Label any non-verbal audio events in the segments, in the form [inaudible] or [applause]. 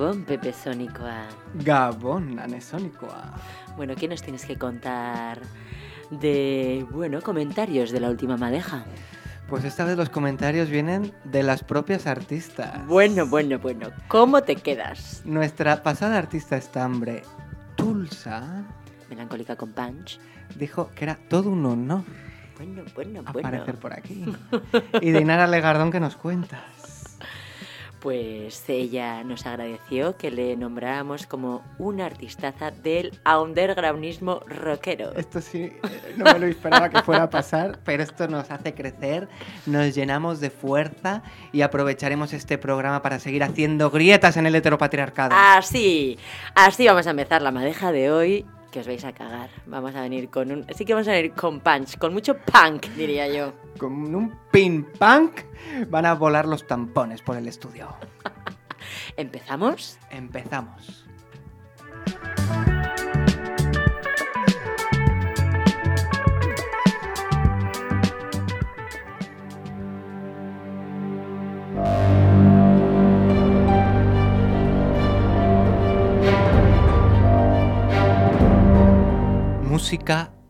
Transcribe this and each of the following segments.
Gabón, Pepe Sónicoa. Gabón, Anesónicoa. Bueno, ¿qué nos tienes que contar de, bueno, comentarios de la última madeja? Pues esta vez los comentarios vienen de las propias artistas. Bueno, bueno, bueno. ¿Cómo te quedas? Nuestra pasada artista estambre, Tulsa, Melancólica con Punch. dijo que era todo un honor Bueno, bueno, bueno. aparecer por aquí. [laughs] Y Dinara Legardón, que nos cuentas? Pues ella nos agradeció que le nombráramos como una artistaza del undergroundismo rockero. Esto sí, eh, no me lo esperaba que fuera a pasar, pero esto nos hace crecer, nos llenamos de fuerza y aprovecharemos este programa para seguir haciendo grietas en el heteropatriarcado. Así, así vamos a empezar la madeja de hoy, que os vais a cagar. Vamos a venir con un... Sí que vamos a venir con punch, con mucho punk, diría yo. Con un pin punk van a volar los tampones por el estudio. [laughs] ¿Empezamos? Empezamos.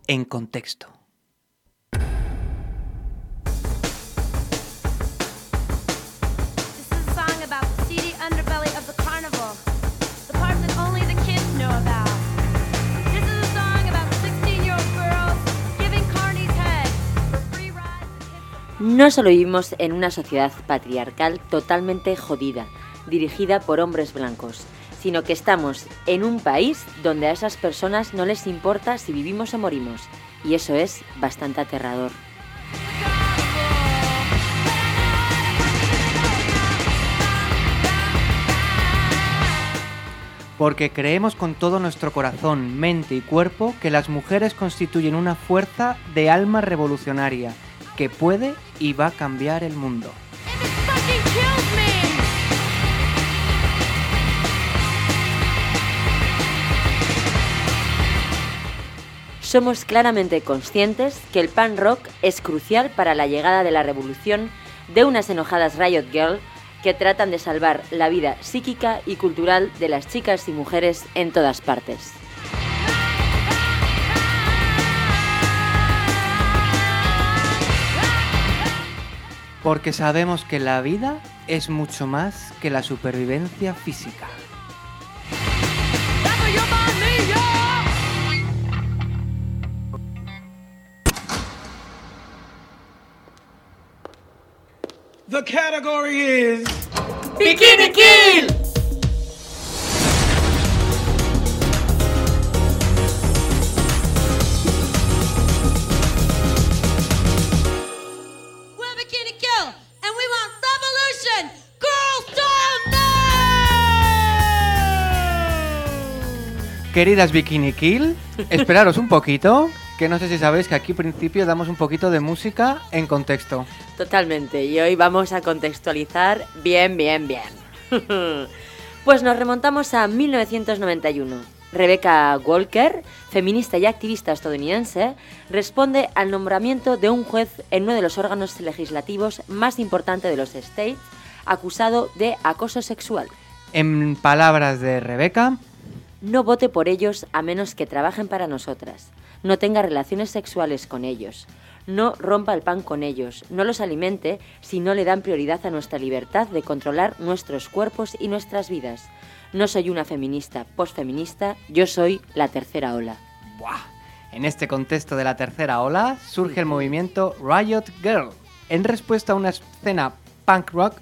And hits of No solo vivimos en una sociedad patriarcal totalmente jodida, dirigida por hombres blancos, sino que estamos en un país donde a esas personas no les importa si vivimos o morimos. Y eso es bastante aterrador. Porque creemos con todo nuestro corazón, mente y cuerpo que las mujeres constituyen una fuerza de alma revolucionaria que puede y va a cambiar el mundo. Somos claramente conscientes que el punk rock es crucial para la llegada de la revolución de unas enojadas Riot Girl que tratan de salvar la vida psíquica y cultural de las chicas y mujeres en todas partes. Porque sabemos que la vida es mucho más que la supervivencia física. The category is ¡Bikini Kill! We're Bikini Kill, and we want revolution! Girls don't know! Queridas Bikini Kill, esperaros un poquito, que no sé si sabéis que aquí al principio damos un poquito de música en contexto. Totalmente, y hoy vamos a contextualizar bien, bien, bien. [laughs] pues nos remontamos a 1991. Rebecca Walker, feminista y activista estadounidense, responde al nombramiento de un juez en uno de los órganos legislativos más importantes de los States, acusado de acoso sexual. En palabras de Rebeca, No vote por ellos a menos que trabajen para nosotras. No tenga relaciones sexuales con ellos. No rompa el pan con ellos. No los alimente si no le dan prioridad a nuestra libertad de controlar nuestros cuerpos y nuestras vidas. No soy una feminista, posfeminista, yo soy la tercera ola. ¡buah! en este contexto de la tercera ola surge el movimiento Riot Girl, en respuesta a una escena punk rock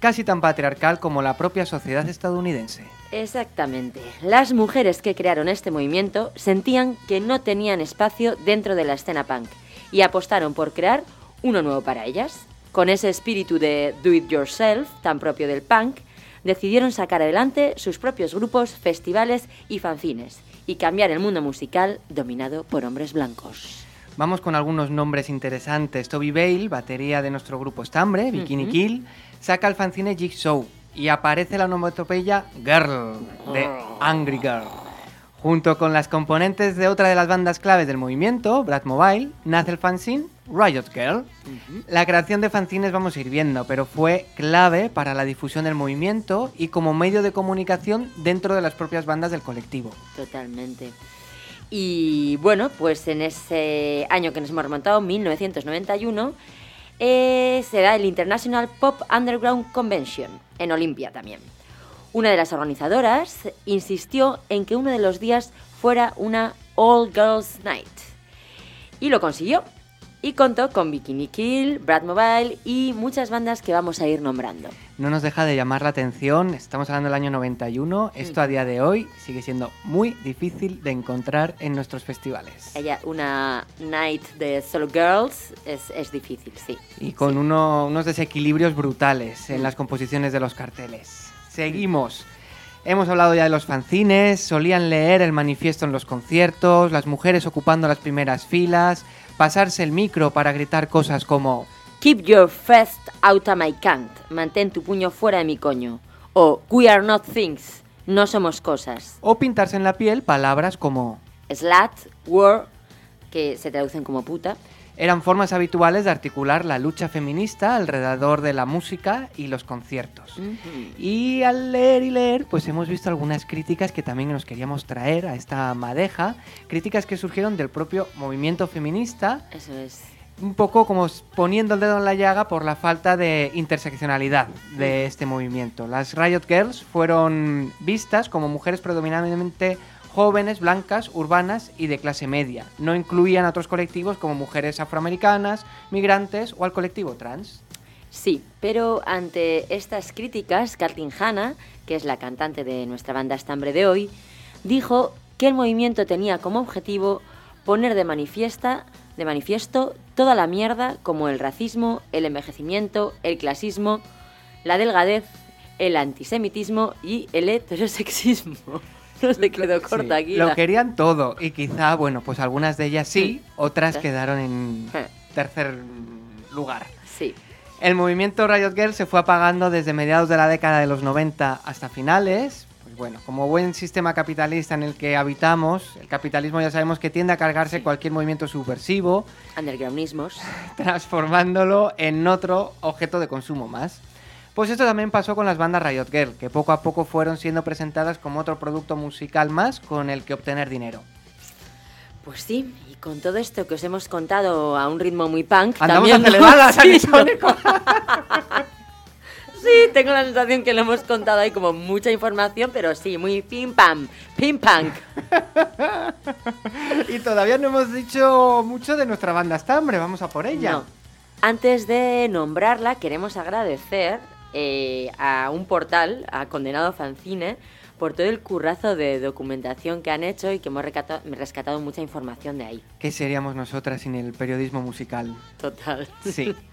casi tan patriarcal como la propia sociedad estadounidense. Exactamente. Las mujeres que crearon este movimiento sentían que no tenían espacio dentro de la escena punk y apostaron por crear uno nuevo para ellas. Con ese espíritu de do it yourself tan propio del punk, decidieron sacar adelante sus propios grupos, festivales y fanzines y cambiar el mundo musical dominado por hombres blancos. Vamos con algunos nombres interesantes. Toby Bale, batería de nuestro grupo Estambre, Bikini. Kill, saca el fanzine Jigsaw y aparece la onomatopeya Girl de Angry Girl. Junto con las componentes de otra de las bandas claves del movimiento, Brad Mobile, nace el fanzine Riot Girl. La creación de fanzines vamos a ir viendo, pero fue clave para la difusión del movimiento y como medio de comunicación dentro de las propias bandas del colectivo. Totalmente. Y bueno, pues en ese año que nos hemos remontado, 1991, eh, se da el International Pop Underground Convention, en Olimpia también. Una de las organizadoras insistió en que uno de los días fuera una All Girls Night. Y lo consiguió. Y contó con Bikini Kill, Brad Mobile y muchas bandas que vamos a ir nombrando. No nos deja de llamar la atención, estamos hablando del año 91, esto a día de hoy sigue siendo muy difícil de encontrar en nuestros festivales. Ella, una night de solo girls es, es difícil, sí. Y con uno- unos desequilibrios brutales en las composiciones de los carteles. Seguimos. Hemos hablado ya de los fanzines, solían leer el manifiesto en los conciertos, las mujeres ocupando las primeras filas, pasarse el micro para gritar cosas como Keep your fist out of my cant. Mantén tu puño fuera de mi coño. O We are not things. No somos cosas. o pintarse en la piel palabras como Slut, war, que se traducen como puta. Eran formas habituales de articular la lucha feminista alrededor de la música y los conciertos. Y al leer y leer, pues hemos visto algunas críticas que también nos queríamos traer a esta madeja, críticas que surgieron del propio movimiento feminista, Eso es. un poco como poniendo el dedo en la llaga por la falta de interseccionalidad de este movimiento. Las Riot Girls fueron vistas como mujeres predominantemente jóvenes, blancas, urbanas y de clase media. No incluían a otros colectivos como mujeres afroamericanas, migrantes o al colectivo trans. Sí, pero ante estas críticas, Kathleen Hanna, que es la cantante de nuestra banda Estambre de hoy, dijo que el movimiento tenía como objetivo poner de manifiesta de manifiesto toda la mierda como el racismo, el envejecimiento, el clasismo, la delgadez, el antisemitismo y el heterosexismo. [laughs] No se quedó corta Sí, aquí. Lo querían todo y quizá, bueno, pues algunas de ellas sí, otras Sí. quedaron en Eh. tercer lugar. Sí, El movimiento Riot Girl se fue apagando desde mediados de la década de los 90 hasta finales. Pues bueno, como buen sistema capitalista en el que habitamos, el capitalismo ya sabemos que tiende a cargarse cualquier movimiento subversivo, undergroundismos. [laughs] transformándolo en otro objeto de consumo más. Pues esto también pasó con las bandas Riot Girl, que poco a poco fueron siendo presentadas como otro producto musical más con el que obtener dinero. Pues sí, y con todo esto que os hemos contado a un ritmo muy punk, Andamos también aceleradas, [laughs] aquí. Sí, tengo la sensación que le hemos contado ahí como mucha información, pero sí, muy pim pam, pim punk. [laughs] Y todavía no hemos dicho mucho de nuestra banda Estambre, vamos a por ella. No. Antes de nombrarla, queremos agradecer eh, a un portal, a Condenado Fancine, por todo el currazo de documentación que han hecho y que hemos rescatado mucha información de ahí. ¿Qué seríamos nosotras sin el periodismo musical? Total. Sí. [laughs]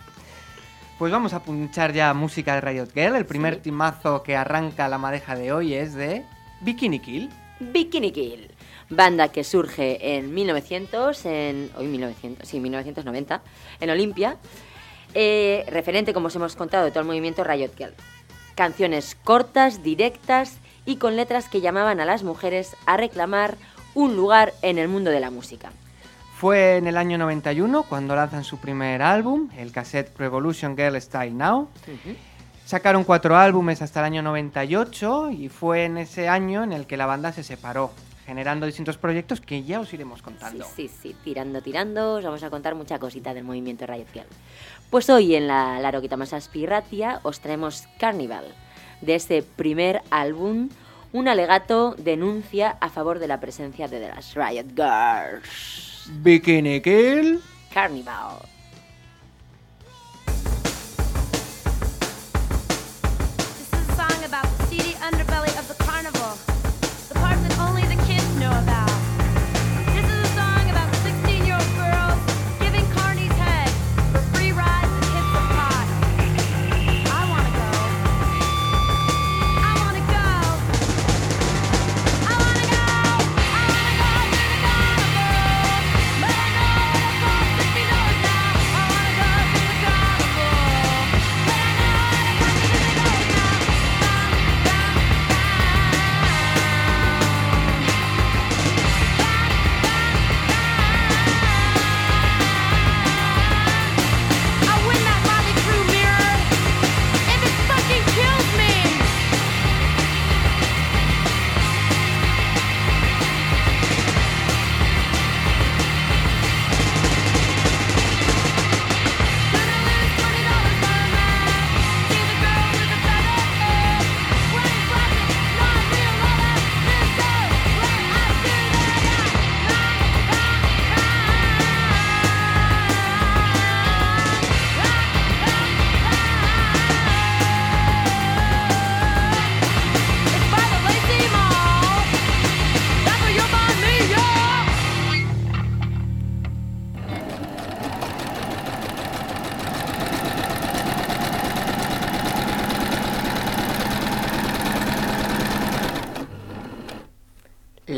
Pues vamos a punchar ya música de Riot Girl. El primer Sí. timazo que arranca la madeja de hoy es de Bikini Kill. Bikini Kill, banda que surge en 1900, en hoy 1900, sí, 1990, en Olimpia, eh, referente, como os hemos contado, de todo el movimiento Riot Girl. Canciones cortas, directas y con letras que llamaban a las mujeres a reclamar un lugar en el mundo de la música. Fue en el año 91 cuando lanzan su primer álbum, el cassette Revolution Girl Style Now. Sacaron cuatro álbumes hasta el año 98 y fue en ese año en el que la banda se separó, generando distintos proyectos que ya os iremos contando. Sí, sí, sí, tirando, tirando, os vamos a contar mucha cosita del movimiento Riot Girl. Pues hoy en la Laroquita más Aspiratia os traemos Carnival, de ese primer álbum, un alegato denuncia a favor de la presencia de las Riot Girls. Bikini Kill. Carnival.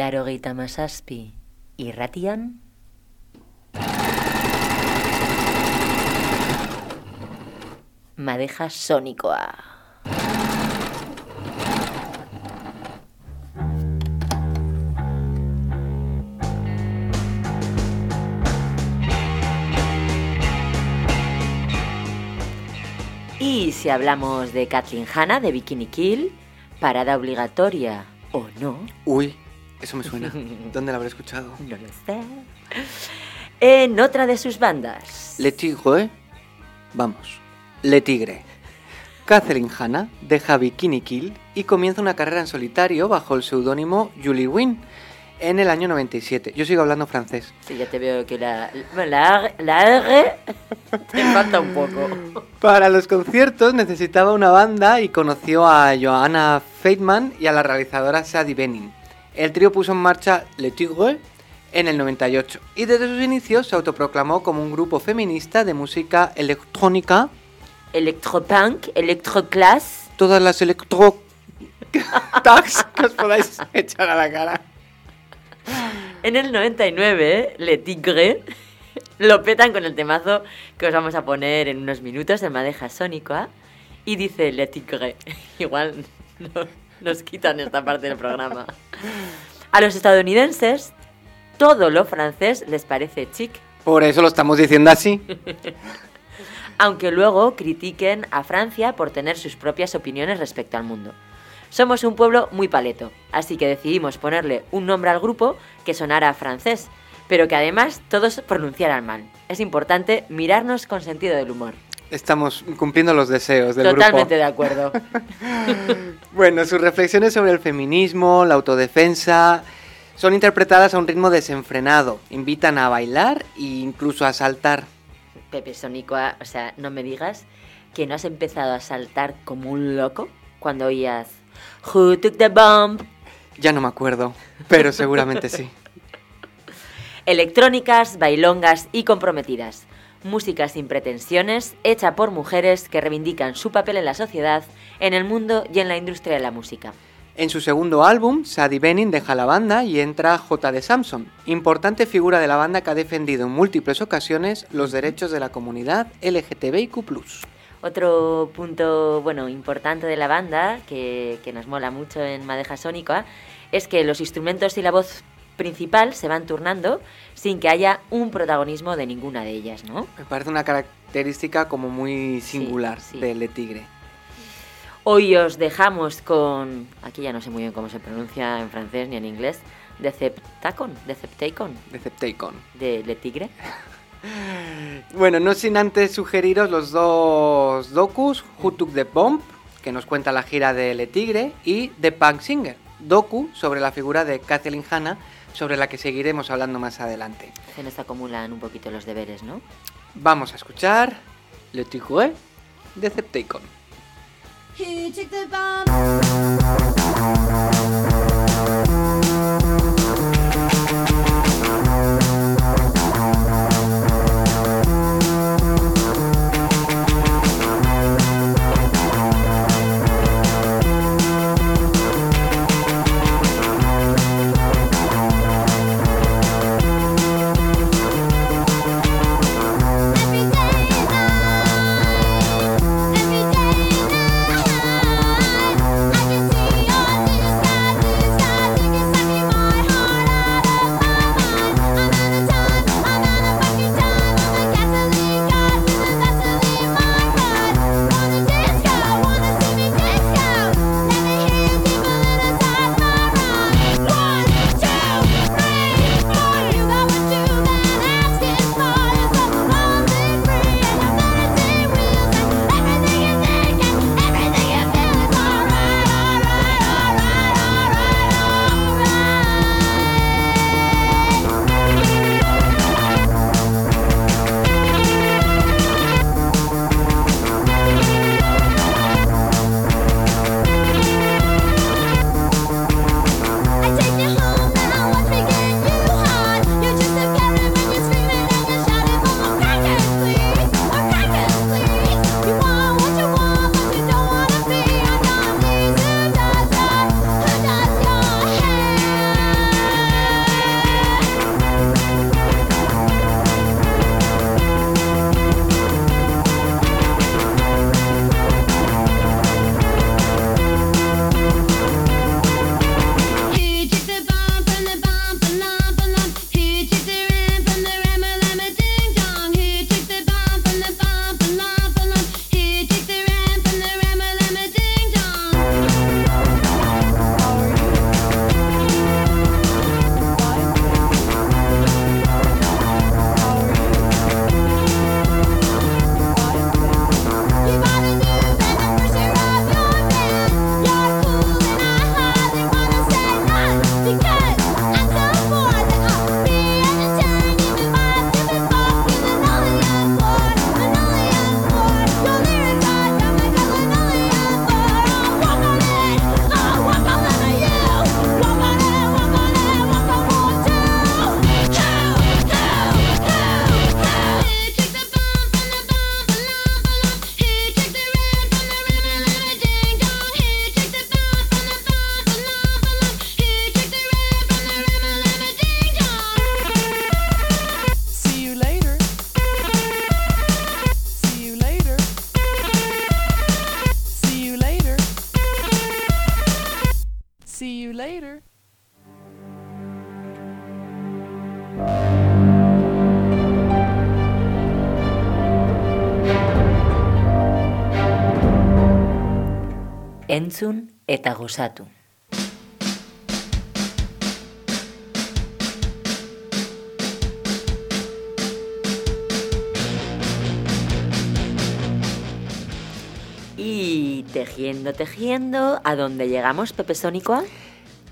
Larogeita Masaspi y Ratian. Madeja Sónicoa. Y si hablamos de Kathleen Hanna de Bikini Kill, parada obligatoria o no, Uy, eso me [laughs] suena. ¿Dónde la habré escuchado? no lo sé. En otra de sus bandas. Le Tigre. Vamos. Le Tigre. Catherine Hanna deja Bikini Kill y comienza una carrera en solitario bajo el seudónimo Julie Wynn en el año 97. Yo sigo hablando francés. Sí, ya te veo que la, la, R- la R [laughs] te falta un poco. Para los conciertos necesitaba una banda y conoció a Johanna Feitman y a la realizadora Sadie Benin. El trío puso en marcha Le Tigre en el 98 y desde sus inicios se autoproclamó como un grupo feminista de música electrónica. Electropunk, electroclass. Todas las electro tags que os podáis [laughs] echar a la cara. En el 99, Le Tigre lo petan con el temazo que os vamos a poner en unos minutos en Madeja Sónica. Y dice Le Tigre. [laughs] Igual no- nos quitan esta parte del programa. A los estadounidenses, todo lo francés les parece chic. Por eso lo estamos diciendo así. [laughs] aunque luego critiquen a Francia por tener sus propias opiniones respecto al mundo. Somos un pueblo muy paleto, así que decidimos ponerle un nombre al grupo que sonara francés, pero que además todos pronunciaran mal. Es importante mirarnos con sentido del humor. Estamos cumpliendo los deseos del Totalmente grupo. de acuerdo. [laughs] Bueno, sus reflexiones sobre el feminismo, la autodefensa, son interpretadas a un ritmo desenfrenado. Invitan a bailar e incluso a saltar. Pepe Sónico, o sea, no me digas que no has empezado a saltar como un loco cuando oías Who took the bomb? Ya no me acuerdo, pero seguramente sí. [laughs] Electrónicas, bailongas y comprometidas. Música sin pretensiones, hecha por mujeres que reivindican su papel en la sociedad, en el mundo y en la industria de la música. En su segundo álbum, Sadie Benin deja la banda y entra J. de Samson, importante figura de la banda que ha defendido en múltiples ocasiones los derechos de la comunidad LGTBIQ+. Otro punto, bueno, importante de la banda, que, que nos mola mucho en Madeja Sónica, es que los instrumentos y la voz principal se van turnando sin que haya un protagonismo de ninguna de ellas, ¿no? Me parece una característica como muy singular sí. de Le Tigre. Hoy os dejamos con, aquí ya no sé muy bien cómo se pronuncia en francés ni en inglés, Deceptacon, Deceptacon, Decepticon. de Le Tigre. [laughs] Bueno, no sin antes sugeriros los dos docus, Who Took the Bomb, que nos cuenta la gira de Le Tigre, y The Punk Singer, docu sobre la figura de Kathleen Hanna, sobre la que seguiremos hablando más adelante. Se nos acumulan un poquito los deberes, ¿no? Vamos a escuchar Le Tigre, Decepticon. Who took the bomb? Entzun eta gozatu. Y tejiendo, tejiendo, ¿a dónde llegamos, Pepe Sónico?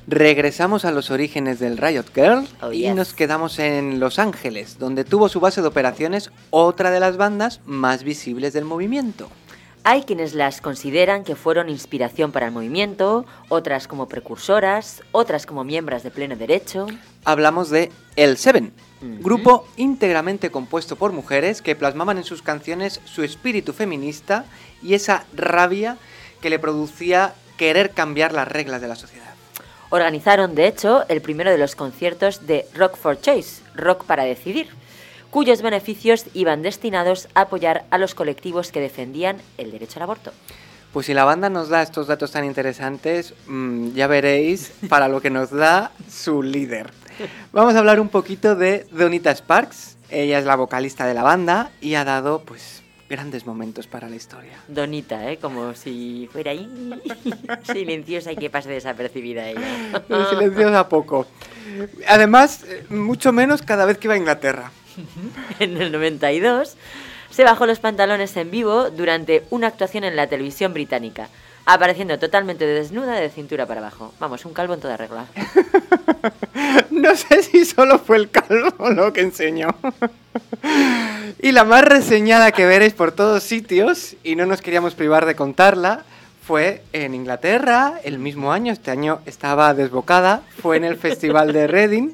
Regresamos a los orígenes del Riot Girl Oh, y yes. nos quedamos en Los Ángeles, donde tuvo su base de operaciones otra de las bandas más visibles del movimiento. Hay quienes las consideran que fueron inspiración para el movimiento, otras como precursoras, otras como miembros de pleno derecho. Hablamos de El Seven, grupo íntegramente compuesto por mujeres que plasmaban en sus canciones su espíritu feminista y esa rabia que le producía querer cambiar las reglas de la sociedad. Organizaron, de hecho, el primero de los conciertos de Rock for Choice, Rock para Decidir, cuyos beneficios iban destinados a apoyar a los colectivos que defendían el derecho al aborto. Pues si la banda nos da estos datos tan interesantes, mm, ya veréis para lo que nos da su líder. Vamos a hablar un poquito de Donita Sparks. Ella es la vocalista de la banda y ha dado pues grandes momentos para la historia. Donita, ¿eh? Como si fuera ahí [laughs] silenciosa y que pase desapercibida ella. Silenciosa poco. Además, eh, mucho menos cada vez que iba a Inglaterra. [laughs] en el 92, se bajó los pantalones en vivo durante una actuación en la televisión británica, apareciendo totalmente desnuda de cintura para abajo. Vamos, un calvo en toda regla. [laughs] No sé si solo fue el calvo lo que enseñó. Y la más reseñada que veréis por todos sitios, y no nos queríamos privar de contarla, fue en Inglaterra, el mismo año, este año estaba desbocada, fue en el Festival de Reading,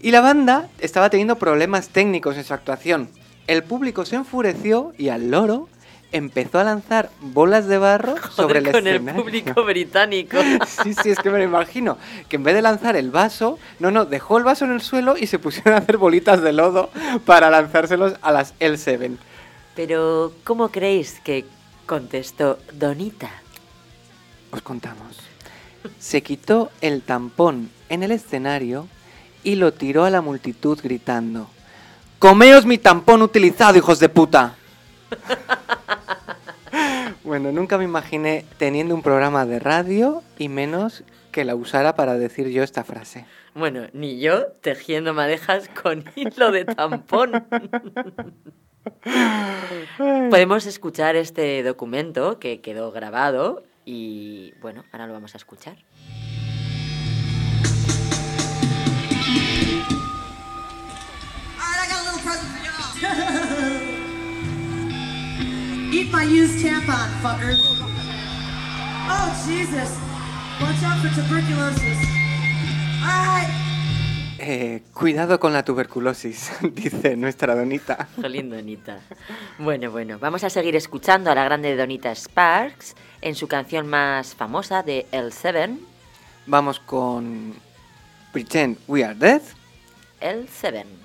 y la banda estaba teniendo problemas técnicos en su actuación. El público se enfureció y al loro empezó a lanzar bolas de barro sobre el con el público [laughs] británico. Sí, sí, es que me lo imagino. Que en vez de lanzar el vaso, no, no, dejó el vaso en el suelo y se pusieron a hacer bolitas de lodo para lanzárselos a las L7. Pero, ¿cómo creéis que contestó Donita? Os contamos. Se quitó el tampón en el escenario y lo tiró a la multitud gritando: ¡Comeos mi tampón utilizado, hijos de puta! [laughs] bueno, nunca me imaginé teniendo un programa de radio y menos que la usara para decir yo esta frase. Bueno, ni yo tejiendo madejas con [laughs] hilo de tampón. [laughs] Podemos escuchar este documento que quedó grabado y bueno, ahora lo vamos a escuchar. Eat my used tampon, fuckers. Oh, Jesus. Watch out for tuberculosis. Alright. Eh, cuidado con la tuberculosis, [laughs] dice nuestra donita. Jolín, Donita. Bueno, bueno, vamos a seguir escuchando a la grande Donita Sparks en su canción más famosa de L7, Vamos con Pretend We Are Dead. L7. Thank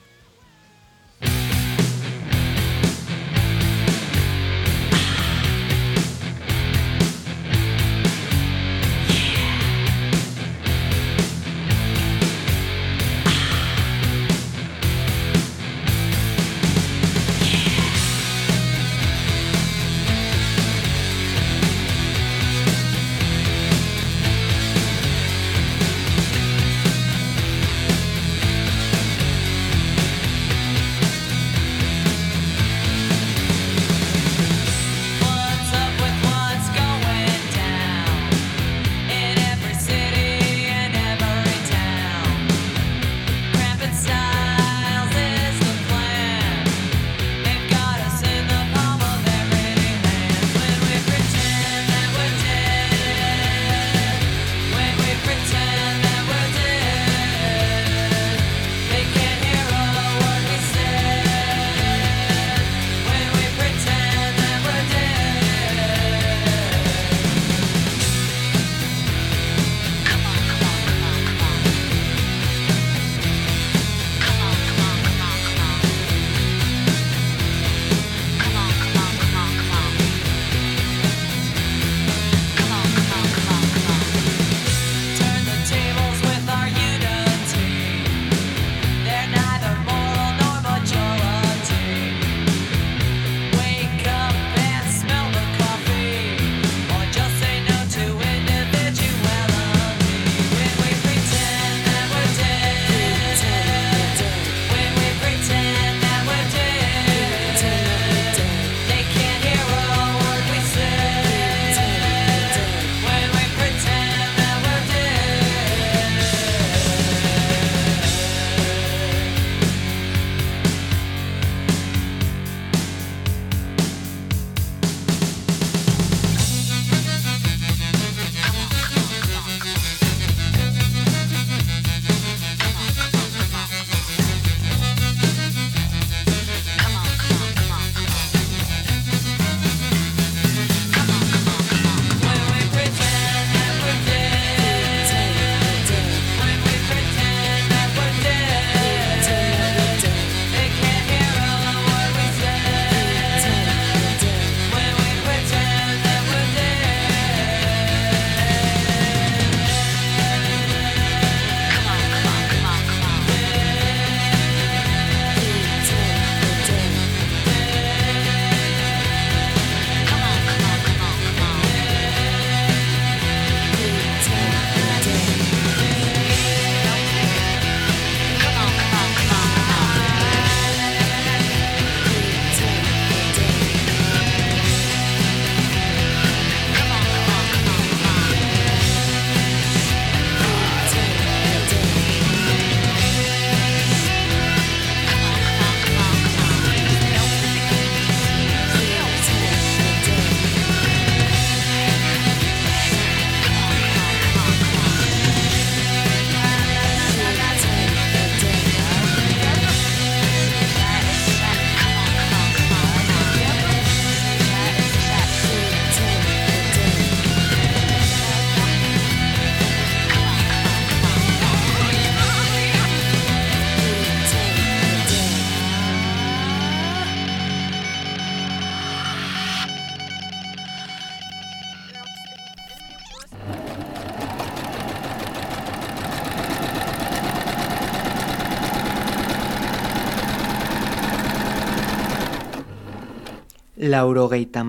Laurogeita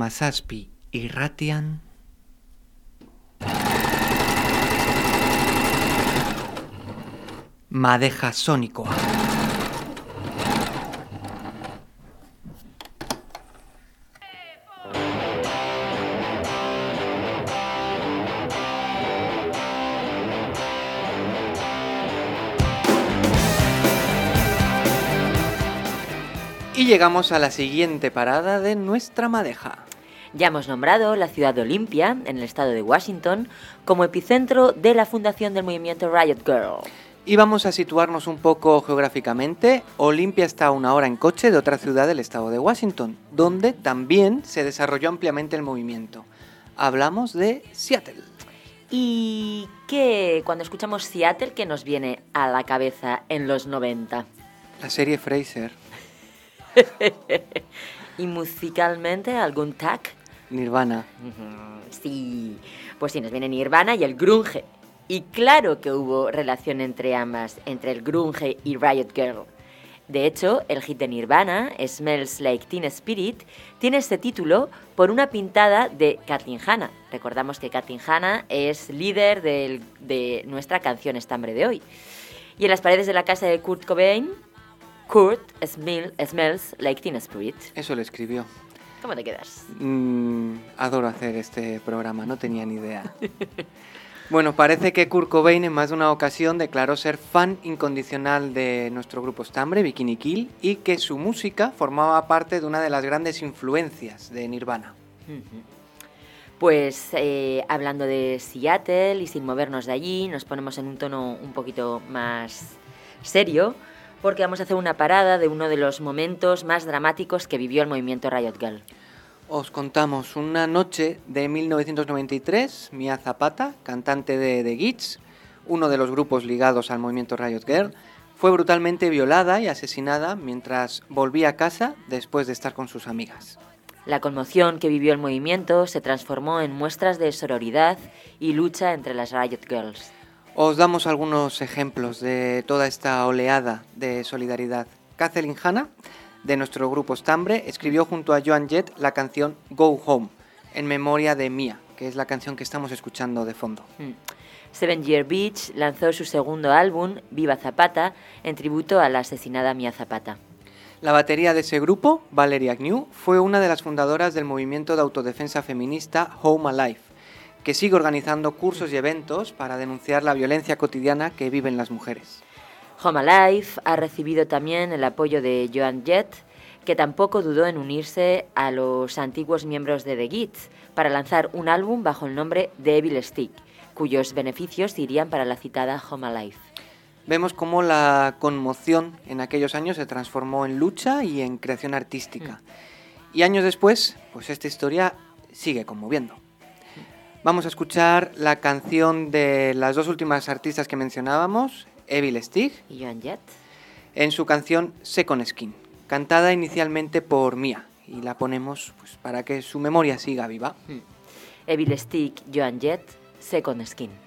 y Ratian. Madeja Sónicoa. Llegamos a la siguiente parada de nuestra madeja. Ya hemos nombrado la ciudad de Olimpia, en el estado de Washington, como epicentro de la fundación del movimiento Riot Girl. Y vamos a situarnos un poco geográficamente. Olimpia está a una hora en coche de otra ciudad del estado de Washington, donde también se desarrolló ampliamente el movimiento. Hablamos de Seattle. ¿Y qué, cuando escuchamos Seattle, qué nos viene a la cabeza en los 90? La serie Fraser, [laughs] ¿Y musicalmente algún tag? Nirvana. Sí, pues sí, nos viene Nirvana y el grunge. Y claro que hubo relación entre ambas, entre el grunge y Riot Girl. De hecho, el hit de Nirvana, Smells Like Teen Spirit, tiene este título por una pintada de Kathleen Hanna. Recordamos que Kathleen Hanna es líder del- de nuestra canción estambre de hoy. Y en las paredes de la casa de Kurt Cobain, Kurt smell- Smells Like Teen Spirit. Eso lo escribió. ¿Cómo te quedas? Mm, adoro hacer este programa, no tenía ni idea. [laughs] Bueno, parece que Kurt Cobain en más de una ocasión declaró ser fan incondicional de nuestro grupo estambre, Bikini Kill, y que su música formaba parte de una de las grandes influencias de Nirvana. Pues eh, hablando de Seattle y sin movernos de allí, nos ponemos en un tono un poquito más serio, porque vamos a hacer una parada de uno de los momentos más dramáticos que vivió el movimiento Riot Girl. Os contamos una noche de 1993, Mia Zapata, cantante de The Gits, uno de los grupos ligados al movimiento Riot Girl, fue brutalmente violada y asesinada mientras volvía a casa después de estar con sus amigas. La conmoción que vivió el movimiento se transformó en muestras de sororidad y lucha entre las Riot Girls. Os damos algunos ejemplos de toda esta oleada de solidaridad. Kathleen Hanna, de nuestro grupo Stambre, escribió junto a Joan Jett la canción Go Home, en memoria de Mia, que es la canción que estamos escuchando de fondo. Mm. Seven Year Beach lanzó su segundo álbum, Viva Zapata, en tributo a la asesinada Mia Zapata. La batería de ese grupo, Valeria Agnew, fue una de las fundadoras del movimiento de autodefensa feminista Home Alive, que sigue organizando cursos y eventos para denunciar la violencia cotidiana que viven las mujeres. Home Alive ha recibido también el apoyo de Joan Jett, que tampoco dudó en unirse a los antiguos miembros de The Gits para lanzar un álbum bajo el nombre de Evil Stick, cuyos beneficios irían para la citada Home Alive. Vemos cómo la conmoción en aquellos años se transformó en lucha y en creación artística. Y años después, pues esta historia sigue conmoviendo. Vamos a escuchar la canción de las dos últimas artistas que mencionábamos, Evil Stig, ¿Y Joan Jett? en su canción Second Skin, cantada inicialmente por Mia. Y la ponemos pues, para que su memoria siga viva. Evil Stick, Joan Jett, Second Skin.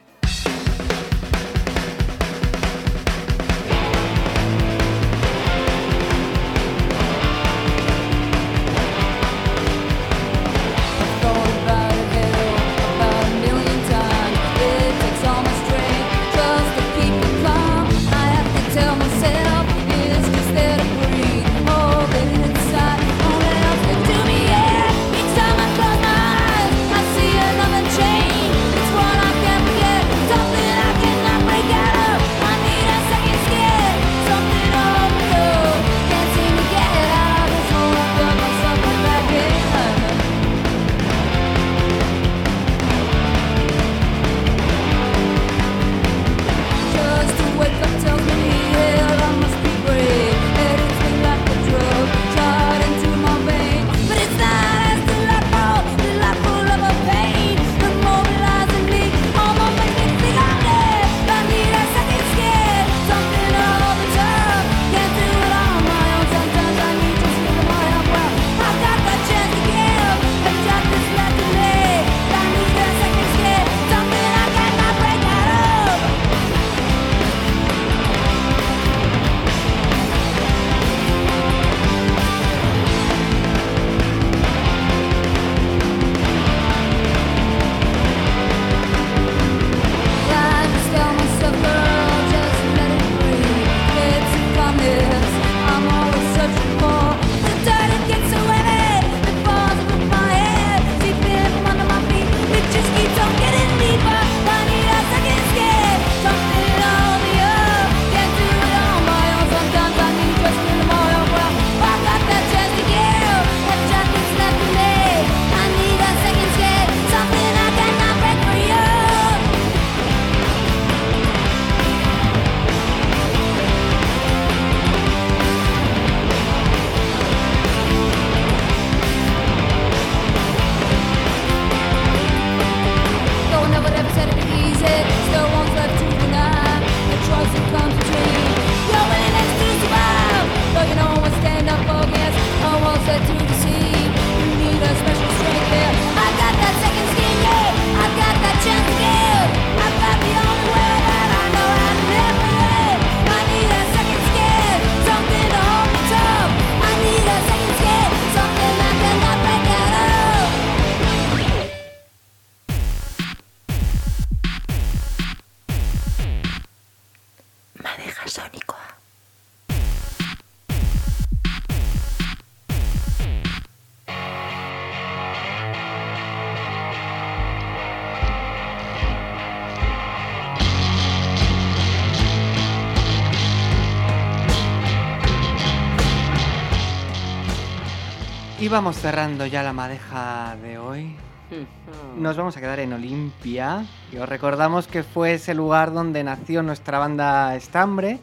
Y vamos cerrando ya la madeja de hoy. [laughs] Nos vamos a quedar en Olimpia. Y os recordamos que fue ese lugar donde nació nuestra banda Estambre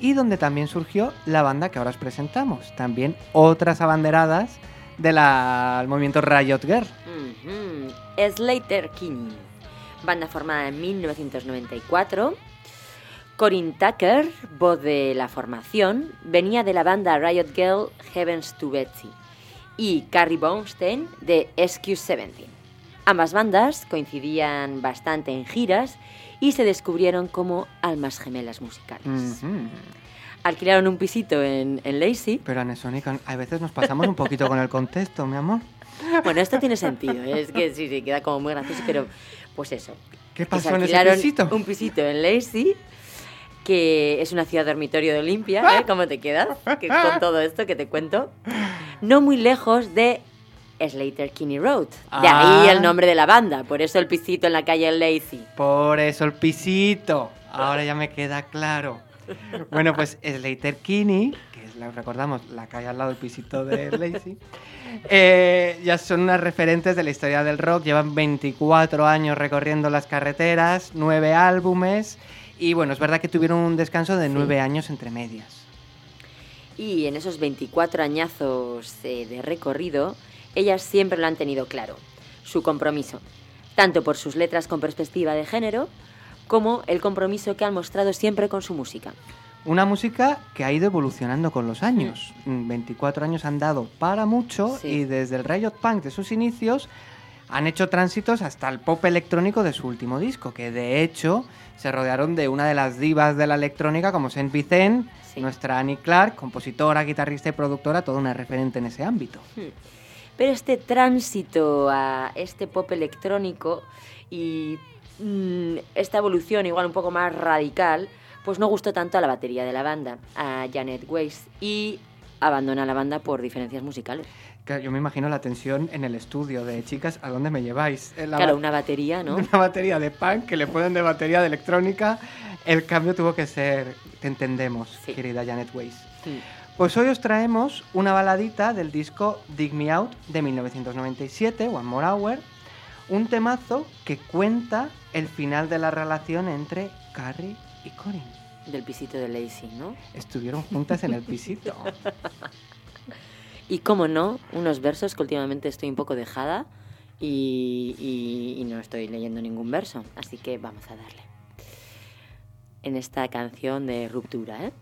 y donde también surgió la banda que ahora os presentamos. También otras abanderadas del movimiento Riot Girl. Slater Kinney, banda formada en 1994. Corinne Tucker, voz de la formación, venía de la banda Riot Girl Heavens to Betsy. Y Carrie Bonstein de SQ17. Ambas bandas coincidían bastante en giras y se descubrieron como almas gemelas musicales. Ujú. Alquilaron un pisito en, en Lacey. Pero Anesónica, a veces nos pasamos un poquito con el contexto, mi amor. Bueno, esto tiene sentido, ¿eh? es que sí, sí, queda como muy gracioso, pero pues eso. ¿Qué que se pasó en ese alquilaron pisito? Un pisito en Lacey, que es una ciudad dormitorio de Olimpia, ¿eh? ¿Cómo te quedas? Que con todo esto que te cuento. No muy lejos de Slater Kinney Road. De ahí Ah. el nombre de la banda, por eso el pisito en la calle Lacey. Por eso el pisito. Ahora ya me queda claro. Bueno, pues Slater Kinney, que es la, recordamos la calle al lado del pisito de Lacey, eh, ya son unas referentes de la historia del rock. Llevan 24 años recorriendo las carreteras, 9 álbumes. Y bueno, es verdad que tuvieron un descanso de Sí. 9 años entre medias. Y en esos 24 añazos eh, de recorrido, ellas siempre lo han tenido claro, su compromiso, tanto por sus letras con perspectiva de género, como el compromiso que han mostrado siempre con su música. Una música que ha ido evolucionando con los años. Mm, 24 años han dado para mucho Sí. y desde el Riot Punk de sus inicios han hecho tránsitos hasta el pop electrónico de su último disco, que de hecho se rodearon de una de las divas de la electrónica como Saint Sí. nuestra Annie Clark, compositora, guitarrista y productora, toda una referente en ese ámbito. Pero este tránsito a este pop electrónico y mm, esta evolución igual un poco más radical, pues no gustó tanto a la batería de la banda, a Janet Weiss, y abandona la banda por diferencias musicales. Yo me imagino la tensión en el estudio de chicas, ¿a dónde me lleváis? La Claro, una batería, ¿no? [laughs] una batería de punk que le ponen de batería de electrónica. El cambio tuvo que ser, te entendemos, Sí. querida Janet Weiss. Mm. Pues hoy os traemos una baladita del disco Dig Me Out de 1997, One More Hour, un temazo que cuenta el final de la relación entre Carrie y Corin. Del pisito de Lacey, ¿no? Estuvieron juntas en el pisito. [laughs] Y como no, unos versos que últimamente estoy un poco dejada y, y- y no estoy leyendo ningún verso, así que vamos a darle. En esta canción de ruptura, ¿eh?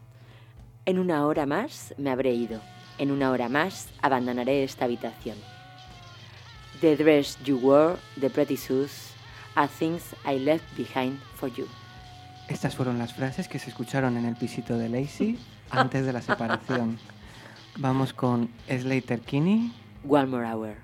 En una hora más me habré ido, en una hora más abandonaré esta habitación. The dress you wore, the pretty shoes, are things I left behind for you. Estas fueron las frases que se escucharon en el pisito de Lacey [laughs] antes de la separación. Vamos con Slater Kinney. One more hour.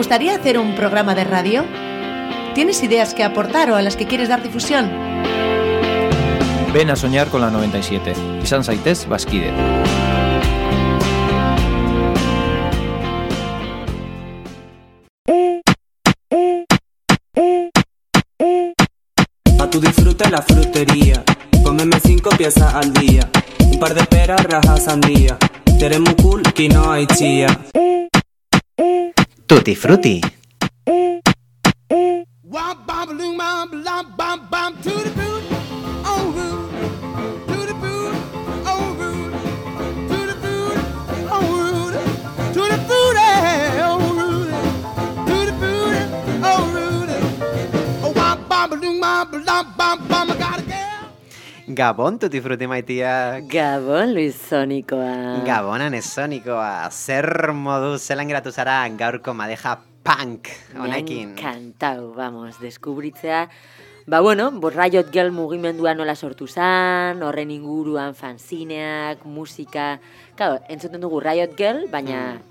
Gustaría hacer un programa de radio? ¿Tienes ideas que aportar o a las que quieres dar difusión? Ven a soñar con la 97. Izan zaitez, bazkide. Pa' tu disfrute la frutería. Cómeme cinco piezas al día. Un par de peras, rajas, sandía. Muy cool, que no hay chía. Tutti Frutti. bam bam Gabon, tutti frutti maitiak. Gabon, Luis Sonikoa. Gabonan esonikoa. Zer modu zelan geratu zara gaurko madeja punk honekin. Kantau, vamos, deskubritzea. Ba, bueno, bo, Riot Girl mugimendua nola sortu zan, horren inguruan fanzineak, musika... Claro, entzuten dugu Riot Girl, baina musika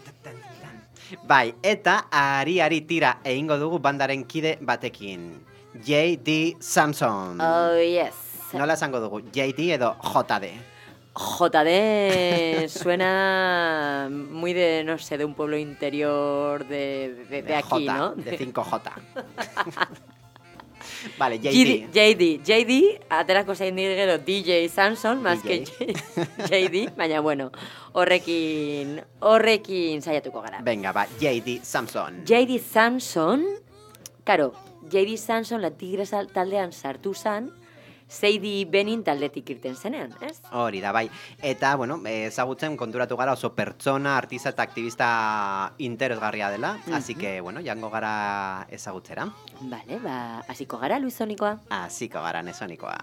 Bai, eta ari-ari tira egingo dugu bandaren kide batekin. J.D. Samson. Oh, yes. Nola esango dugu? J.D. edo J.D. JD suena muy de, no sé, de un pueblo interior de, de, de aquí, J, ¿no? De 5J. [laughs] vale, JD, J.D. JD, aterako zain gero DJ Samson, más que JD, [laughs] baina bueno, horrekin, horrekin saiatuko gara. Venga, ba, J.D. Samson. JD Samson, karo, JD Samson la Tigres al- taldean sartu zan, Seidi Benin taldetik irten zenean, ez? Hori da, bai. Eta, bueno, ezagutzen konturatu gara oso pertsona, artista eta aktivista interesgarria dela. Así que, bueno, jango gara ezagutzera. Vale, ba, hasiko gara, Luis Sonikoa. Hasiko gara nesonikoa.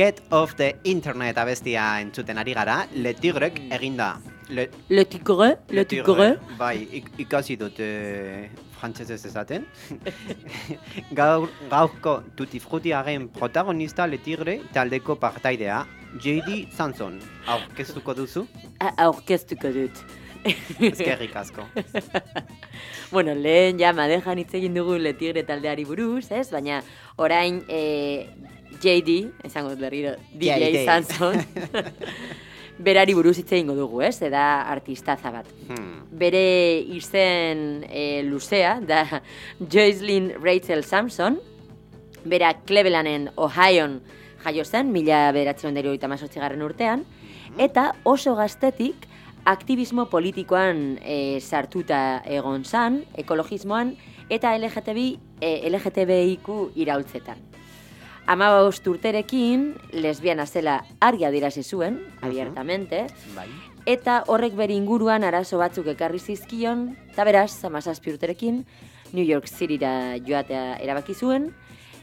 Get off the internet abestia entzuten ari gara, Le Tigrek eginda. Le, Le Tigre, Le Tigre. Bai, ik, ikasi dut e, frantsesez esaten. [laughs] Gaur, gaurko Tutti Frutiaren protagonista Le Tigre taldeko partaidea, J.D. Samson. Aurkeztuko duzu? Aurkeztuko dut. Eskerrik asko. [laughs] bueno, lehen ja madejan hitz egin dugu Le Tigre taldeari buruz, ez? Baina orain eh, JD, esango dut berriro, DJ JD. Samson, [laughs] berari buruz hitz egingo dugu, ez? Eda artistaza bat. Hmm. Bere izen eh, luzea, da [laughs] Joycelyn Rachel Samson, bera Clevelanden, Ohioan jaio zen, mila beratzen dero garren urtean, eta oso gaztetik aktivismo politikoan eh, sartuta egon zan, ekologismoan, eta LGTBI, eh, LGTBIQ iraultzetan. Ama urterekin, lesbiana zela argi adirazi zuen, abiertamente, Bai. eta horrek bere inguruan arazo batzuk ekarri zizkion, eta beraz, amazazpi urterekin, New York Cityra joatea erabaki zuen,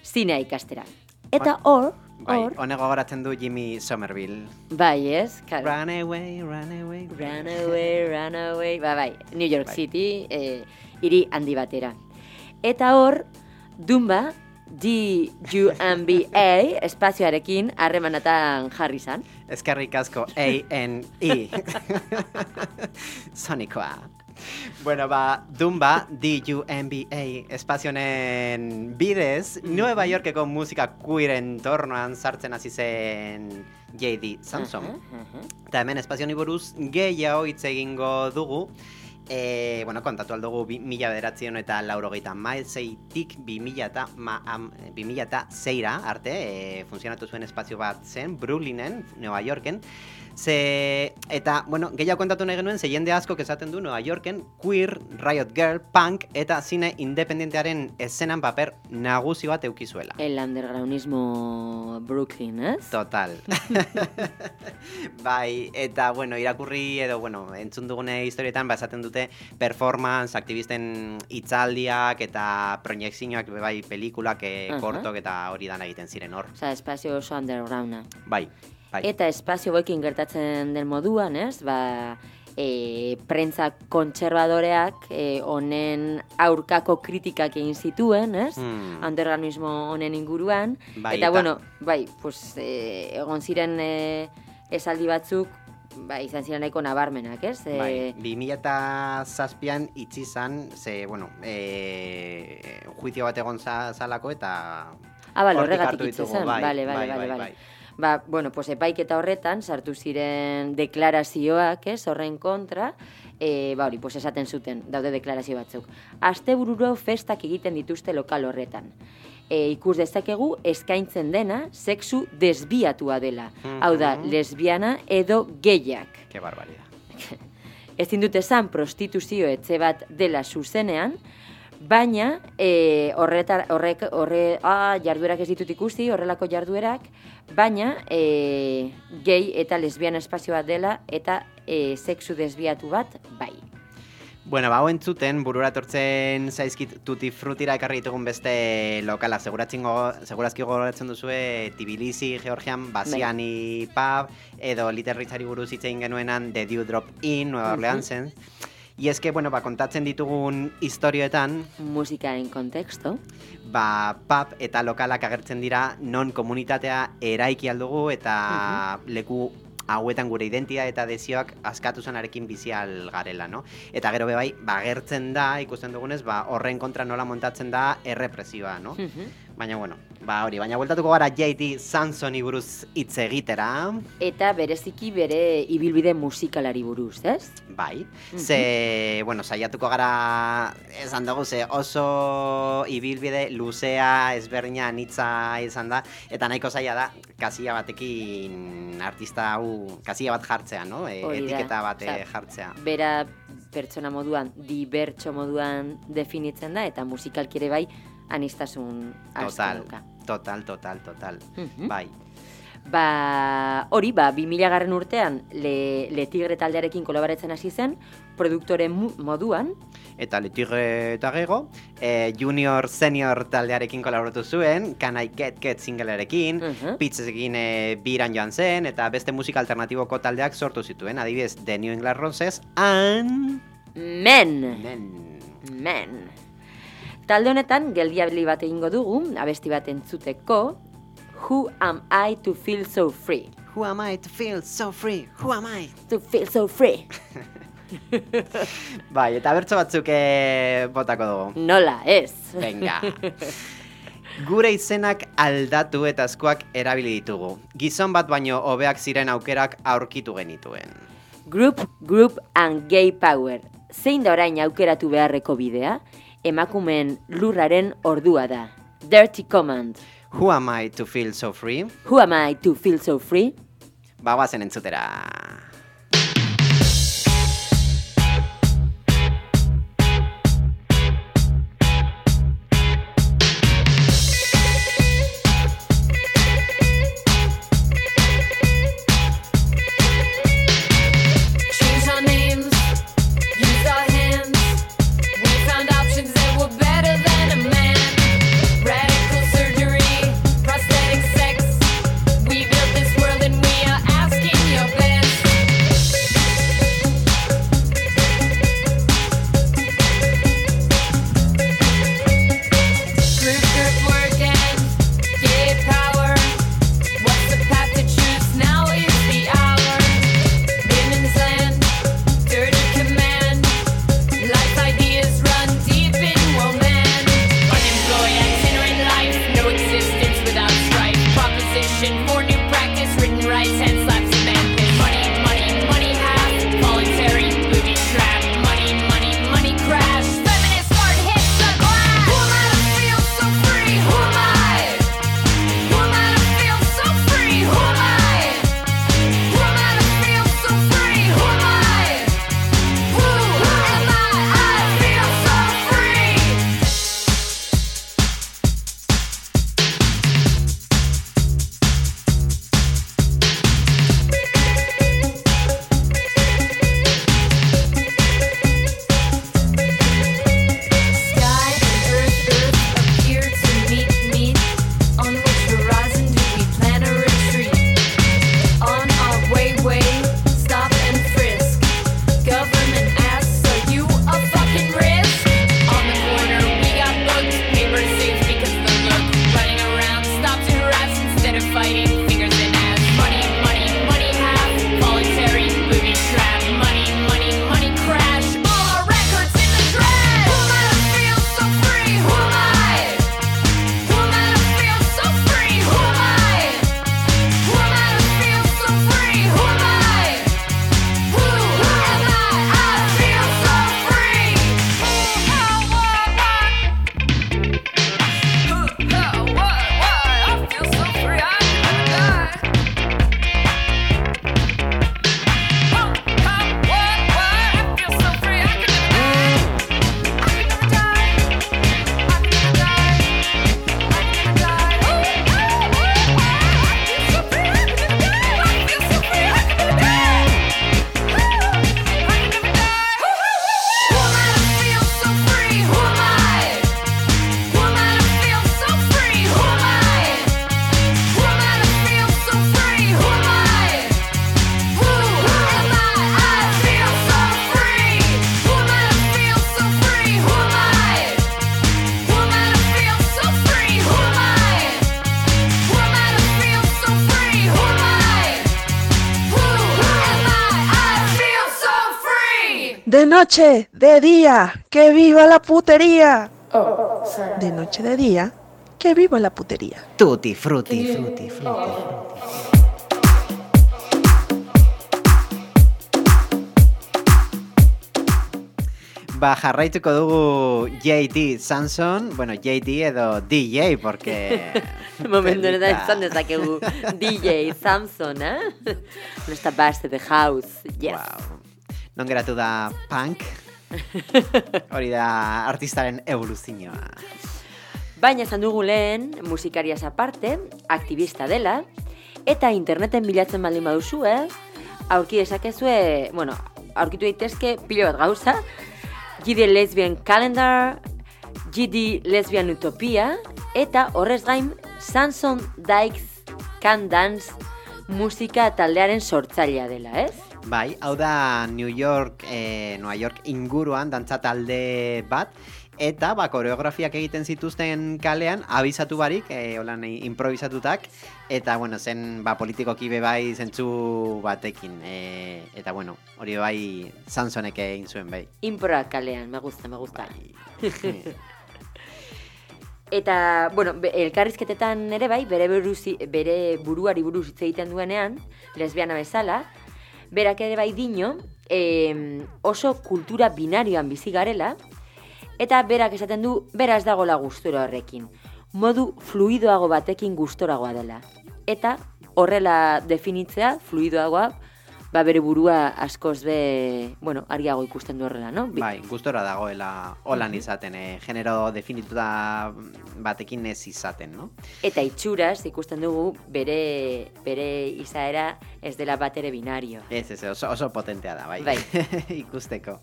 zinea ikastera. Eta hor, Bai, honego gogoratzen du Jimmy Somerville. bai ez, karo. Run away, run away. Run away, run away, ba, bai, New York Bai. City, eh, hiri handi batera. Eta hor, Dumba, D-U-M-B-A, espazioarekin harremanatan jarri zan. Eskerrik asko, A-N-E. Sonikoa. [laughs] Bueno, ba, Dumba, D-U-M-B-A, espazionen bidez, Nueva Yorkeko musika queer entornoan sartzen hasi zen J.D. Samson. Aha, aha. Eta hemen espazioni buruz gehiago hitz egingo dugu. E, bueno, kontatu aldugu mila bederatzen eta laurogeita maizeitik bi mila eta zeira arte e, funtzionatu zuen espazio bat zen, Brooklynen, Nueva Yorken. Ze, eta, bueno, gehiago kontatu nahi genuen, ze jende asko esaten du Nueva Yorken, queer, riot girl, punk, eta zine independentearen eszenan paper nagusi bat eukizuela. El undergroundismo Brooklyn, ez? Total. [laughs] bai, eta, bueno, irakurri edo, bueno, entzun dugune historietan, ba, esaten dute performance, aktivisten hitzaldiak eta proiektzioak, bai, pelikulak, eh, Aha. kortok eta hori dan egiten ziren hor. Osa, espazio oso undergrounda. Bai, bai. Eta espazio boekin gertatzen den moduan, ez? Ba, e, prentza kontserbadoreak e, honen aurkako kritikak egin zituen, ez? Hmm. Undergroundismo honen inguruan. Bai, eta, eta- bueno, bai, pues, e, egon ziren e, esaldi batzuk, bai, izan ziren nahiko nabarmenak, ez? E, Bai, 2000 eta zazpian itxi zan, ze, bueno, e, juizio bat egon za, zalako eta... Ah, bale, horregatik ditugu, zen. bai, Bale, bale, bai, bale, bai, bale. Ba, bueno, pues epaiketa horretan sartu ziren deklarazioak, ez, horren kontra, e, ba hori, pues esaten zuten, daude deklarazio batzuk. Astebururo festak egiten dituzte lokal horretan. E, ikus dezakegu eskaintzen dena sexu desbiatua dela. Hau da, Mhm. lesbiana edo gehiak. Ke barbaridad. [laughs] Ezin dute esan prostituzio etxe bat dela zuzenean, baina e, horretar, horrek, horre, ah, jarduerak ez ditut ikusi, horrelako jarduerak, baina e, gay eta lesbiana espazio bat dela eta e, sexu desbiatu bat bai. Bueno, ba, entzuten, burura etortzen zaizkit tuti frutira ekarri ditugun beste lokala. Seguratzen go, segurazki gogoratzen duzue Tbilisi, Georgian, Basiani Pub, edo literritzari buruz hitz egin genuenan The Dew Drop In, Nueva. Orleansen. I eske, bueno, ba, kontatzen ditugun historioetan, Musika en contexto. ba, pub eta lokalak agertzen dira non komunitatea eraiki aldugu eta leku hauetan gure identia eta desioak askatu zanarekin bizi al garela, no? Eta gero bebai, ba, agertzen da, ikusten dugunez, ba, horren kontra nola montatzen da errepresioa, no? Baina, bueno, ba, hori, baina bueltatuko gara JD Sansoni buruz hitz egitera, Eta bereziki bere ibilbide musikalari buruz, ez? bai, ze, bueno, saiatuko gara, esan dugu, ze oso ibilbide luzea, ezberdina, anitza izan da, eta nahiko zaila da, kasilla batekin artista hau, kasilla bat jartzea, no? E, etiketa bat Osea, jartzea. Bera pertsona moduan, dibertso moduan definitzen da, eta musikalki ere bai, anistasun Total, total, total, total. Mhm. Bai. Ba, hori, ba, 2000 garren urtean Le, Le Tigre taldearekin kolaboratzen hasi zen, produktore moduan, Eta Letigre eta gego, eh, junior, senior taldearekin kolaboratu zuen, Can I Get Get singlearekin, Mhm. Pitzekin e, biran joan zen, eta beste musika alternatiboko taldeak sortu zituen, adibidez, The New England Roses, and... Men! Men. Men! Talde honetan, geldiabili bat egingo dugu, abesti bat entzuteko, Who am I to feel so free? Who am I to feel so free? Who am I? To feel so free. [laughs] Bai, eta bertso batzuk eh, botako dugu. Nola, ez. Venga. [laughs] Gure izenak aldatu eta askoak erabili ditugu. Gizon bat baino hobeak ziren aukerak aurkitu genituen. Group, group and gay power. Zein da orain aukeratu beharreko bidea? Emakumeen lurraren ordua da. Dirty command. Who am I to feel so free? Who am I to feel so free? Bagoazen entzutera. Noche, de día, que viva la putería. De noche, de día, que viva la putería. Tutti frutti, frutti, frutti. Ba, jarraituko dugu JD Samson, bueno, JD edo DJ, porque... [laughs] Momentu honetan izan dezakegu [laughs] DJ Samson, eh? Nuestra base de house, yes. Wow. Non geratu da punk, [laughs] hori da artistaren evoluzioa. Baina esan dugu lehen, musikariaz aparte, aktivista dela, eta interneten bilatzen baldin baduzue, aurki dezakezue, bueno, aurkitu daitezke pilo bat gauza, GD Lesbian Calendar, GD Lesbian Utopia, eta horrez gain, Samson Dykes Can Dance musika taldearen sortzailea dela, ez? Bai, hau da New York, eh, New York inguruan dantza talde bat, eta ba, koreografiak egiten zituzten kalean, abizatu barik, eh, holan improvisatutak, eta bueno, zen ba, politikoki be bai zentzu batekin, eh, eta bueno, hori bai Sansonek egin zuen bai. Impora kalean, me gusta, me gusta. [laughs] Eta, bueno, elkarrizketetan ere bai, bere, buruzi, bere buruari buruz hitz egiten duenean, lesbiana bezala, berak ere bai dino, em, oso kultura binarioan bizi garela, eta berak esaten du, beraz dagola gustura horrekin. Modu fluidoago batekin gustoragoa dela. Eta horrela definitzea, fluidoagoa, ba bere burua askoz be, bueno, argiago ikusten du horrela, no? Bi- Bai, gustora dagoela holan izaten, eh, genero definituta batekin ez izaten, no? Eta itxuraz ikusten dugu bere, bere izaera ez dela bat ere binario. Ez, ez, oso, oso potentea da, bai. Bai. [laughs] Ikusteko.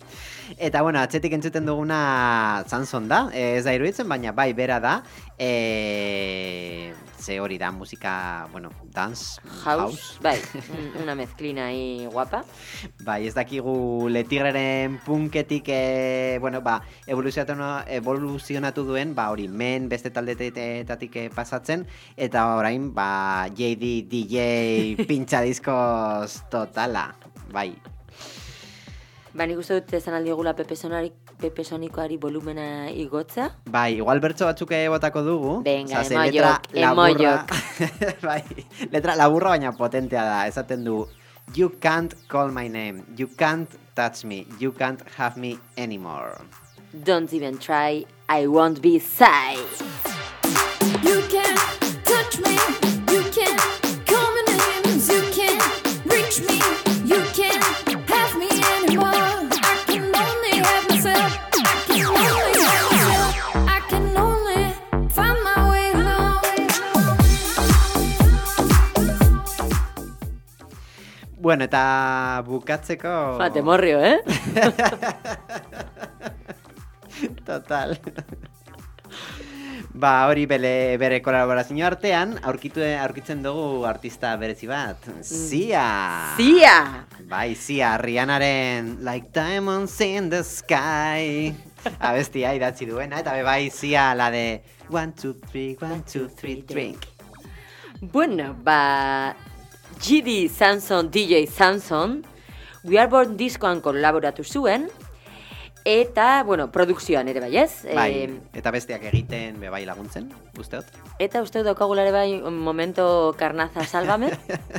Eta, bueno, atzetik entzuten duguna Sanson da, eh, ez da iruditzen, baina bai, bera da, e, ze hori da, musika, bueno, dance, House, bai, [laughs] un- una mezclina ahí guapa. Bai, ez dakigu letigreren punketik, e, bueno, ba, evoluzionatu, evoluzionatu duen, ba, hori, men beste taldetatik eh, pasatzen, eta orain, ba, JD, DJ, [laughs] pintxa diskoz totala, bai. Ba, nik uste dut ezan aldiogula Pepe, Sonari, Pepe Sonikoari volumena igotza. Bai, igual bertso batzuk botako dugu. Venga, ze emoiok, letra laburra- emoiok. [laughs] bai, letra laburra baina potentea da, esaten du, You can't call my name, you can't touch me, you can't have me anymore. Don't even try, I won't be shy. You can't touch me. You can't Bueno, eta bukatzeko... Ba, temorrio, eh? [laughs] Total. Ba, hori bere, bere kolaborazio artean, aurkitu, aurkitzen dugu artista berezi bat. Sia! Sia! Bai, Sia, Rihanaren Like Diamonds in the Sky. Abestia idatzi duena, eta be bai Sia la de One, two, three, one, two, three, drink. Bueno, ba, GD Samson, DJ Samson, We Are Born diskoan kolaboratu zuen, eta, bueno, produkzioan ere bai, ez? Bai, Em, eta besteak egiten be bai laguntzen, usteot? eta uste dut daukagula ere bai, un momento karnaza salvame.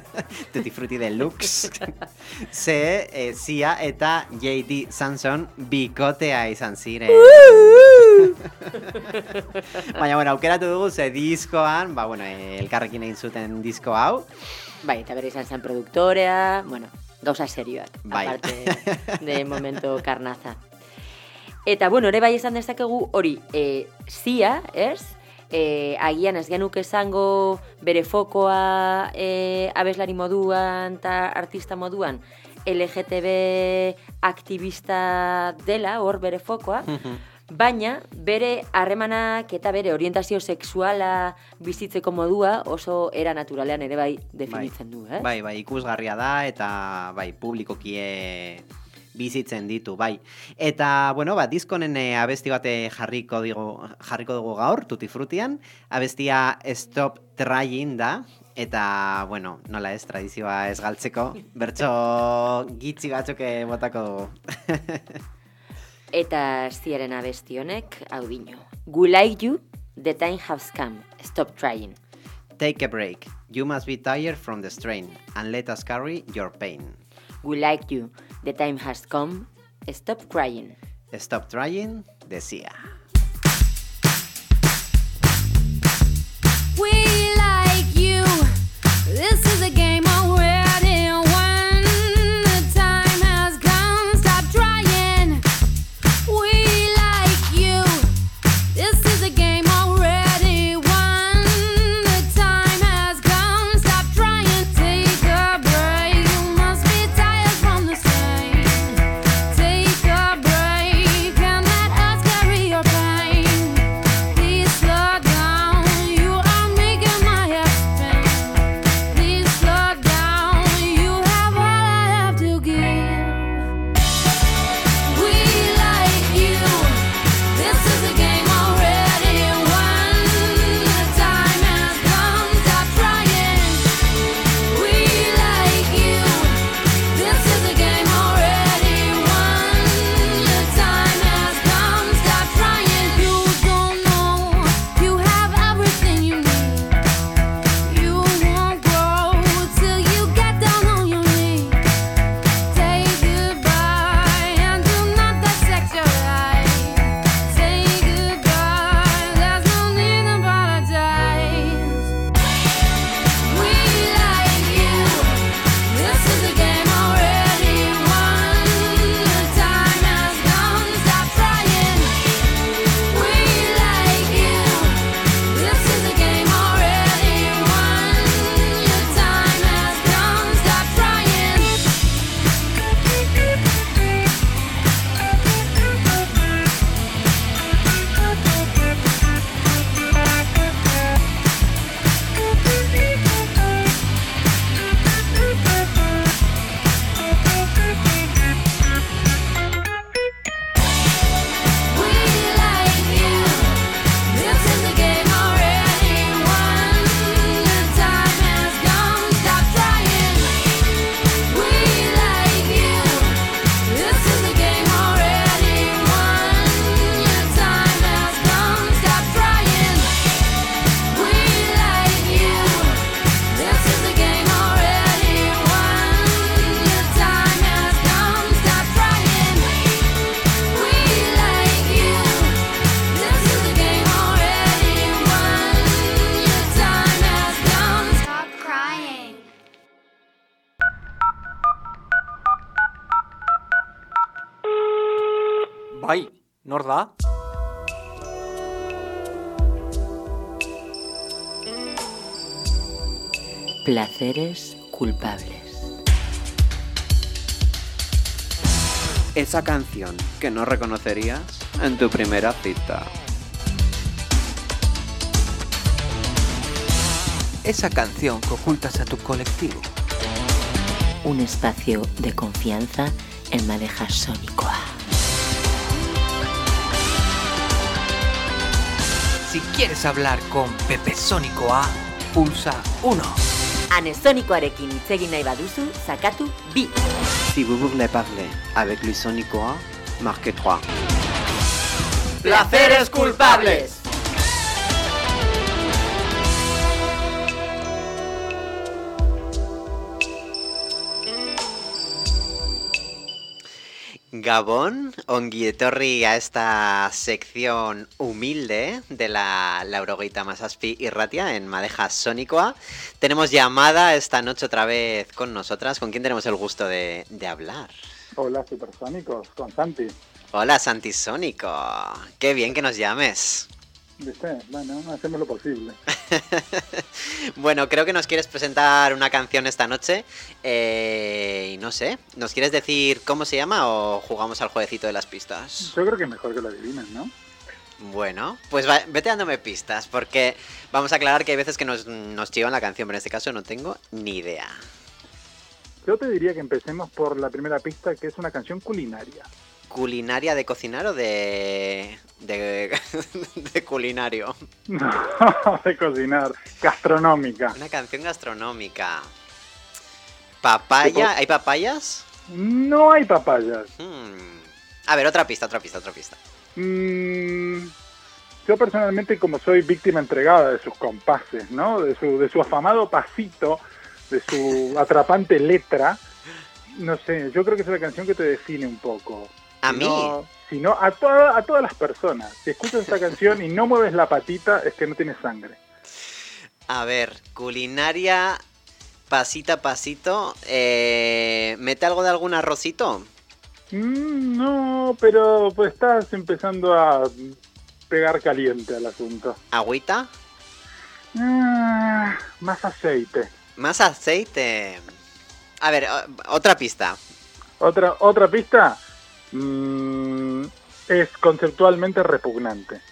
[laughs] Tutti Frutti Deluxe. [laughs] Ze, e, Sia eta JD Samson bikotea izan ziren. [laughs] Baina, bueno, aukeratu dugu ze diskoan, ba, bueno, eh, elkarrekin egin zuten disko hau. Bai, eta bere izan zen produktorea, bueno, gauza serioak, Bai. aparte [laughs] de momento karnaza. Eta, bueno, ere bai esan dezakegu hori, e, zia, ez? E, agian ez genuk esango bere fokoa e, abeslari moduan eta artista moduan LGTB aktivista dela, hor bere fokoa, baina bere harremanak eta bere orientazio sexuala bizitzeko modua oso era naturalean ere bai definitzen du, eh? Bai, bai, ikusgarria da eta bai, publikokie bizitzen ditu, bai. Eta, bueno, ba, diskonen eh, abesti bate jarriko, digo, jarriko dugu gaur, Tutti Frutian. Abestia Stop Trying da, Eta, bueno, nola ez, tradizioa ez galtzeko, bertso gitzi batzuk eh, botako dugu. [laughs] Eta ziaren abesti honek, hau dino. We like you, the time has come, stop trying. Take a break. You must be tired from the strain, and let us carry your pain. We like you, the time has come, stop crying. Stop trying, decía. Nor da? Placeres culpables. Esa canción que no reconocerías en tu primera cita. Esa canción que ocultas a tu colectivo. Un espacio de confianza en Madeja Sónico Si quieres hablar con Pepe Sónico A, pulsa 1. Anesonikoarekin hitz egin nahi baduzu, sakatu bi. Si vous voulez parler avec Luis Sonicoa, marque 3. Placeres culpables. Gabón, ongi etorri a esta sección humilde de la Laurogeita Masaspi y Ratia en Madeja Sónicoa. Tenemos llamada esta noche otra vez con nosotras. ¿Con quién tenemos el gusto de, de hablar? Hola, supersónicos, con Santi. Hola, Santi Sónico. Qué bien que nos llames. ¿Viste? Bueno, hacemos lo posible. [laughs] Bueno, creo que nos quieres presentar una canción esta noche. eh, y no sé, ¿nos quieres decir cómo se llama o jugamos al jueguecito de las pistas? Yo creo que es mejor que lo adivinen, ¿no? Bueno, pues va- vete dándome pistas, porque vamos a aclarar que hay veces que nos, nos chivan la canción, pero en este caso no tengo ni idea. Yo te diría que empecemos por la primera pista, que es una canción culinaria. Culinaria de cocinar o de. de. [laughs] de culinario? [laughs] de cocinar. Gastronómica. Una canción gastronómica. ¿Papaya? ¿Hay papayas? No hay papayas. Hmm. A ver, otra pista, otra pista, otra pista. Mm, yo personalmente, como soy víctima entregada de sus compases, ¿no? De su, de su afamado pasito, de su [laughs] atrapante letra, no sé, yo creo que es una canción que te define un poco. ¿A mí? no- Si no, a, toda- a todas las personas. Si escuchas esta [laughs] canción y no mueves la patita, es que no tienes sangre. A ver, culinaria, pasito a pasito. Eh, ¿Mete algo de algún arrocito? Mm, no, pero pues estás empezando a pegar caliente al asunto. ¿Agüita? Ah, más aceite. Más aceite. A ver, otra pista. Otra, otra pista mm, es conceptualmente repugnante. [laughs]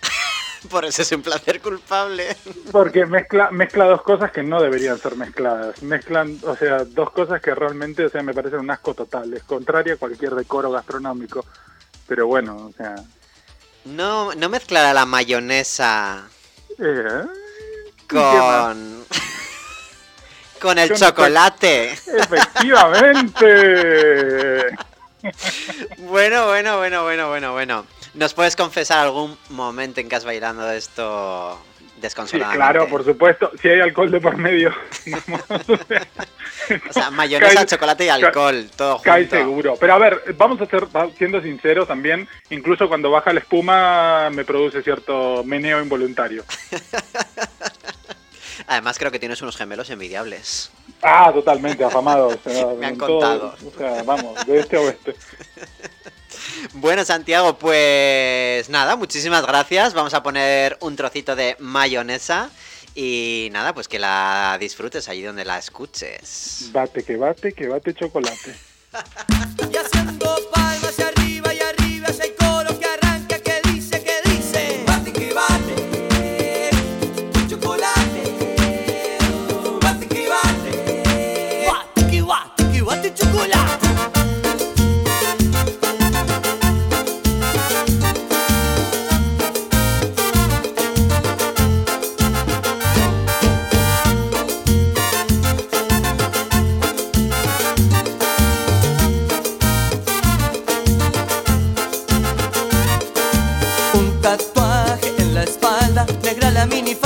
Por eso es un placer culpable. Porque mezcla, mezcla dos cosas que no deberían ser mezcladas. Mezclan, o sea, dos cosas que realmente, o sea, me parecen un asco total. Es contraria a cualquier decoro gastronómico. Pero bueno, o sea... No, no mezclará la mayonesa eh, con. [laughs] con el Con- chocolate. Efectivamente. [laughs] Bueno, bueno, bueno, bueno, bueno, bueno. ¿Nos puedes confesar algún momento en que has bailado esto Sí, desconsoladamente? claro, por supuesto. Si hay alcohol de por medio, [laughs] O sea, mayonesa, Cae- chocolate y alcohol, todo junto. cae seguro. Pero a ver, vamos a ser, siendo sinceros también, incluso cuando baja la espuma me produce cierto meneo involuntario. [laughs] Además, creo que tienes unos gemelos envidiables. Ah, totalmente, afamado. O [laughs] sea, Me han todo- contado. o sea, vamos, de este a oeste. [laughs] Bueno, Santiago, pues nada, muchísimas gracias. Vamos a poner un trocito de mayonesa y nada, pues que la disfrutes allí donde la escuches. Bate que bate, que bate chocolate. [laughs] Y haciendo